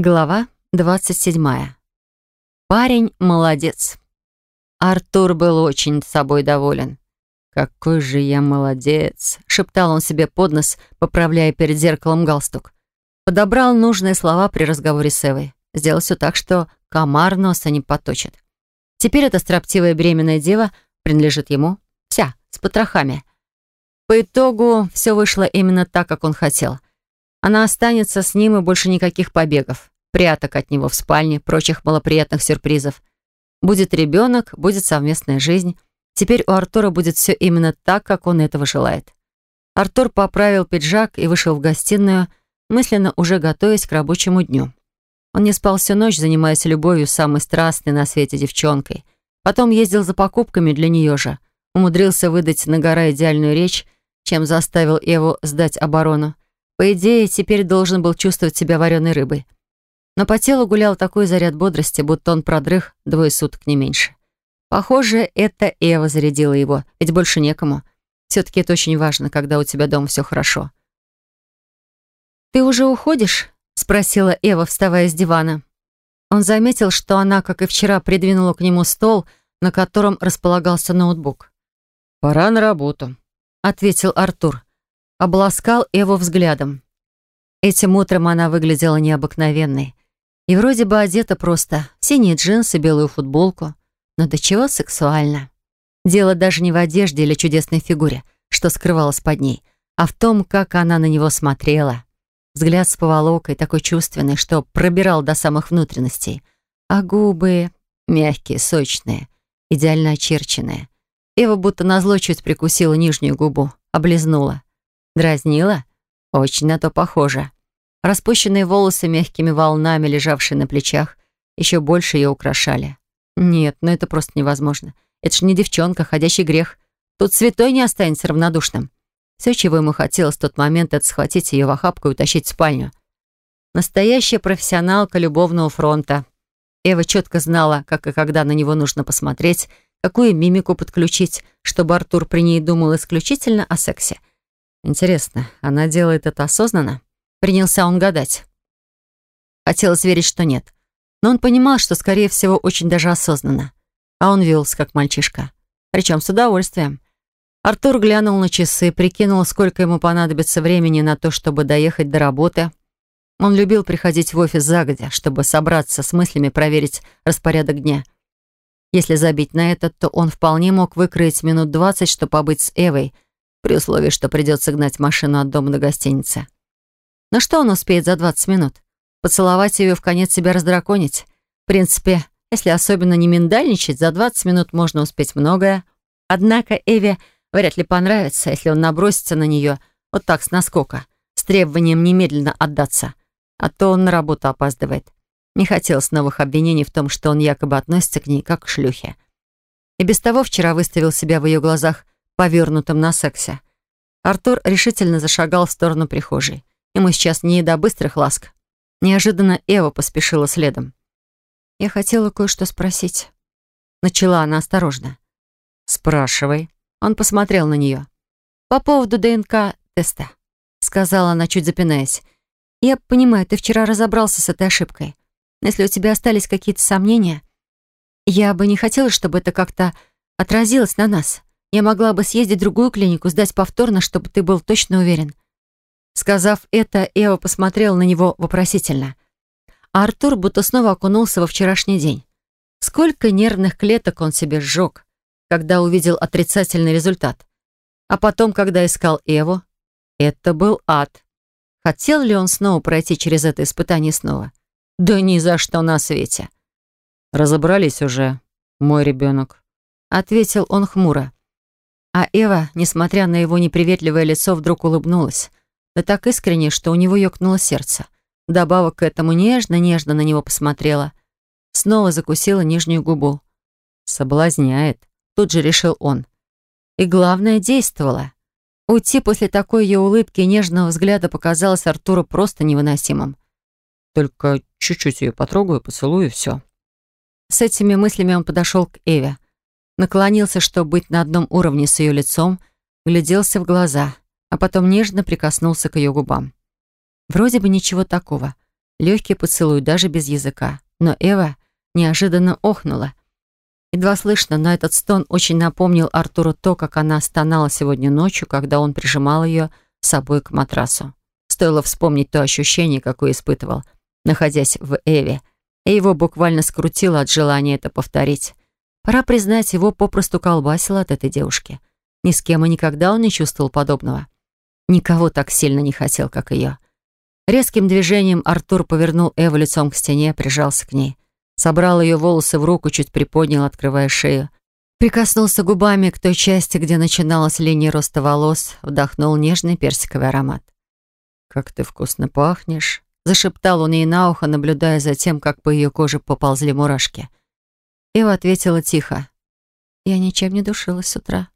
Глава 27. Парень молодец. Артур был очень собой доволен. «Какой же я молодец!» — шептал он себе под нос, поправляя перед зеркалом галстук. Подобрал нужные слова при разговоре с Эвой. Сделал все так, что комар носа не поточит. Теперь эта строптивая беременная дева принадлежит ему. Вся, с потрохами. По итогу все вышло именно так, как он хотел — она останется с ним и больше никаких побегов, пряток от него в спальне, прочих малоприятных сюрпризов. Будет ребенок, будет совместная жизнь. Теперь у Артура будет все именно так, как он этого желает. Артур поправил пиджак и вышел в гостиную, мысленно уже готовясь к рабочему дню. Он не спал всю ночь, занимаясь любовью самой страстной на свете девчонкой. Потом ездил за покупками для нее же. Умудрился выдать на гора идеальную речь, чем заставил Еву сдать оборону. По идее, теперь должен был чувствовать себя вареной рыбой. Но по телу гулял такой заряд бодрости, будто он продрых двое суток не меньше. Похоже, это Эва зарядила его, ведь больше некому. Все-таки это очень важно, когда у тебя дома все хорошо. «Ты уже уходишь?» — спросила Эва, вставая с дивана. Он заметил, что она, как и вчера, придвинула к нему стол, на котором располагался ноутбук. «Пора на работу», — ответил Артур обласкал Эву взглядом. Этим утром она выглядела необыкновенной. И вроде бы одета просто. Синие джинсы, белую футболку. Но до чего сексуально. Дело даже не в одежде или чудесной фигуре, что скрывалось под ней, а в том, как она на него смотрела. Взгляд с поволокой, такой чувственный, что пробирал до самых внутренностей. А губы мягкие, сочные, идеально очерченные. Эва будто назло чуть прикусила нижнюю губу, облизнула. Дразнила? Очень на то похоже. Распущенные волосы мягкими волнами, лежавшие на плечах, еще больше ее украшали. Нет, ну это просто невозможно. Это ж не девчонка, ходящий грех. Тут святой не останется равнодушным. Все, чего ему хотелось в тот момент, это схватить ее в охапку и утащить в спальню. Настоящая профессионалка любовного фронта. Эва четко знала, как и когда на него нужно посмотреть, какую мимику подключить, чтобы Артур при ней думал исключительно о сексе. Интересно, она делает это осознанно? Принялся он гадать. Хотелось верить, что нет. Но он понимал, что, скорее всего, очень даже осознанно. А он велся, как мальчишка. Причем с удовольствием. Артур глянул на часы, прикинул, сколько ему понадобится времени на то, чтобы доехать до работы. Он любил приходить в офис загодя, чтобы собраться с мыслями, проверить распорядок дня. Если забить на это, то он вполне мог выкроить минут двадцать, чтобы побыть с Эвой — при условии, что придется гнать машину от дома до гостиницы. Но что он успеет за 20 минут? Поцеловать ее в конец себя раздраконить? В принципе, если особенно не миндальничать, за 20 минут можно успеть многое. Однако Эве вряд ли понравится, если он набросится на нее вот так с наскока, с требованием немедленно отдаться. А то он на работу опаздывает. Не хотелось новых обвинений в том, что он якобы относится к ней как к шлюхе. И без того вчера выставил себя в ее глазах повернутым на сексе. Артур решительно зашагал в сторону прихожей. Ему сейчас не до быстрых ласк. Неожиданно Эва поспешила следом. «Я хотела кое-что спросить». Начала она осторожно. «Спрашивай». Он посмотрел на нее. «По поводу ДНК-теста», — сказала она, чуть запинаясь. «Я понимаю, ты вчера разобрался с этой ошибкой. Но если у тебя остались какие-то сомнения, я бы не хотела, чтобы это как-то отразилось на нас. Я могла бы съездить в другую клинику, сдать повторно, чтобы ты был точно уверен». Сказав это, Эва посмотрела на него вопросительно. А Артур будто снова окунулся во вчерашний день. Сколько нервных клеток он себе сжег, когда увидел отрицательный результат. А потом, когда искал Эву, это был ад. Хотел ли он снова пройти через это испытание снова? Да ни за что на свете. «Разобрались уже, мой ребенок», — ответил он хмуро. А Эва, несмотря на его неприветливое лицо, вдруг улыбнулась. Да так искренне, что у него ёкнуло сердце. Добавок к этому нежно-нежно на него посмотрела. Снова закусила нижнюю губу. «Соблазняет», — тут же решил он. И главное, действовало. Уйти после такой ее улыбки и нежного взгляда показалось Артуру просто невыносимым. «Только чуть-чуть ее потрогаю, поцелую и все». С этими мыслями он подошел к Эве наклонился, чтобы быть на одном уровне с ее лицом, гляделся в глаза, а потом нежно прикоснулся к ее губам. Вроде бы ничего такого. Легкий поцелуй, даже без языка. Но Эва неожиданно охнула. Едва слышно, но этот стон очень напомнил Артуру то, как она стонала сегодня ночью, когда он прижимал ее с собой к матрасу. Стоило вспомнить то ощущение, какое испытывал, находясь в Эве, и его буквально скрутило от желания это повторить. Пора признать, его попросту колбасило от этой девушки. Ни с кем и никогда он не чувствовал подобного. Никого так сильно не хотел, как ее. Резким движением Артур повернул Эву лицом к стене, прижался к ней. Собрал ее волосы в руку, чуть приподнял, открывая шею. Прикоснулся губами к той части, где начиналась линия роста волос, вдохнул нежный персиковый аромат. «Как ты вкусно пахнешь!» Зашептал он ей на ухо, наблюдая за тем, как по ее коже поползли мурашки. Эва ответила тихо. «Я ничем не душилась с утра».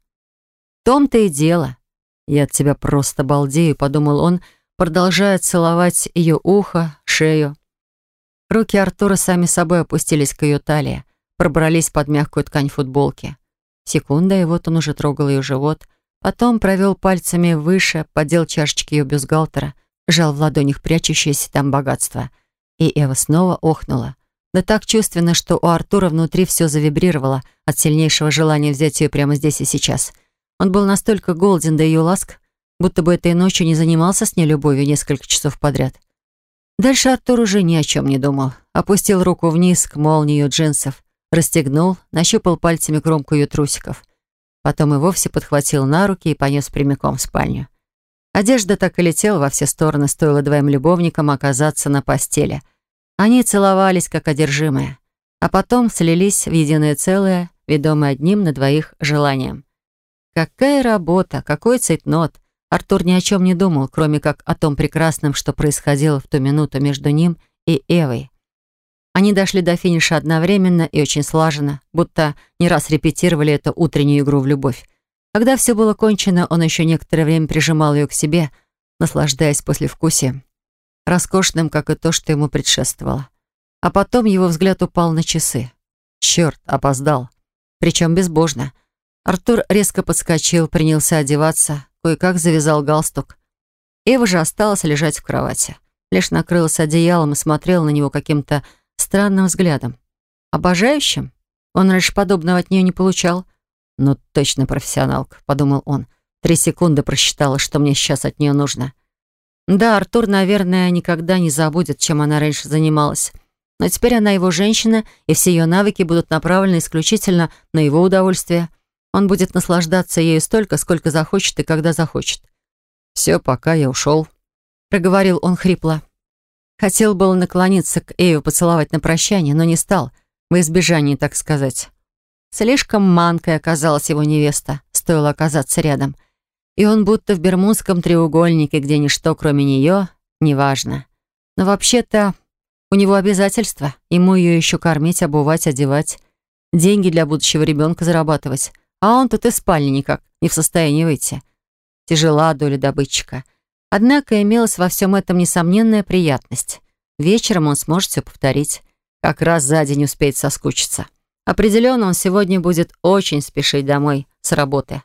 «В том-то и дело. Я от тебя просто балдею», — подумал он, — продолжая целовать ее ухо, шею. Руки Артура сами собой опустились к ее талии, пробрались под мягкую ткань футболки. Секунда, и вот он уже трогал ее живот, потом провел пальцами выше, подел чашечки ее бюстгальтера, жал в ладонях прячущееся там богатство. И Эва снова охнула. Да так чувственно, что у Артура внутри все завибрировало от сильнейшего желания взять ее прямо здесь и сейчас. Он был настолько голоден до ее ласк, будто бы этой ночью не занимался с ней любовью несколько часов подряд. Дальше Артур уже ни о чем не думал. Опустил руку вниз к молнии джинсов, расстегнул, нащупал пальцами кромку ее трусиков. Потом и вовсе подхватил на руки и понес прямиком в спальню. Одежда так и летела во все стороны, стоило двоим любовникам оказаться на постели. Они целовались, как одержимые, а потом слились в единое целое, ведомое одним на двоих желанием. Какая работа, какой цейтнот, Артур ни о чем не думал, кроме как о том прекрасном, что происходило в ту минуту между ним и Эвой. Они дошли до финиша одновременно и очень слаженно, будто не раз репетировали эту утреннюю игру в любовь. Когда все было кончено, он еще некоторое время прижимал ее к себе, наслаждаясь послевкусием, роскошным, как и то, что ему предшествовало. А потом его взгляд упал на часы. Черт, опоздал. Причем безбожно. Артур резко подскочил, принялся одеваться, кое-как завязал галстук. Эва же осталась лежать в кровати. Лишь накрылась одеялом и смотрела на него каким-то странным взглядом. Обожающим? Он раньше подобного от нее не получал. «Ну, точно профессионалка», — подумал он. Три секунды просчитала, что мне сейчас от нее нужно. Да, Артур, наверное, никогда не забудет, чем она раньше занималась. Но теперь она его женщина, и все ее навыки будут направлены исключительно на его удовольствие — он будет наслаждаться ею столько, сколько захочет и когда захочет. «Все, пока я ушел», — проговорил он хрипло. Хотел было наклониться к Эйву поцеловать на прощание, но не стал, во избежание, так сказать. Слишком манкой оказалась его невеста, стоило оказаться рядом. И он будто в бермудском треугольнике, где ничто, кроме нее, неважно. Но вообще-то у него обязательства. Ему ее еще кормить, обувать, одевать. Деньги для будущего ребенка зарабатывать. А он тут из спальни никак не в состоянии выйти. Тяжела доля добытчика. Однако имелась во всем этом несомненная приятность. Вечером он сможет все повторить. Как раз за день успеет соскучиться. Определенно он сегодня будет очень спешить домой с работы.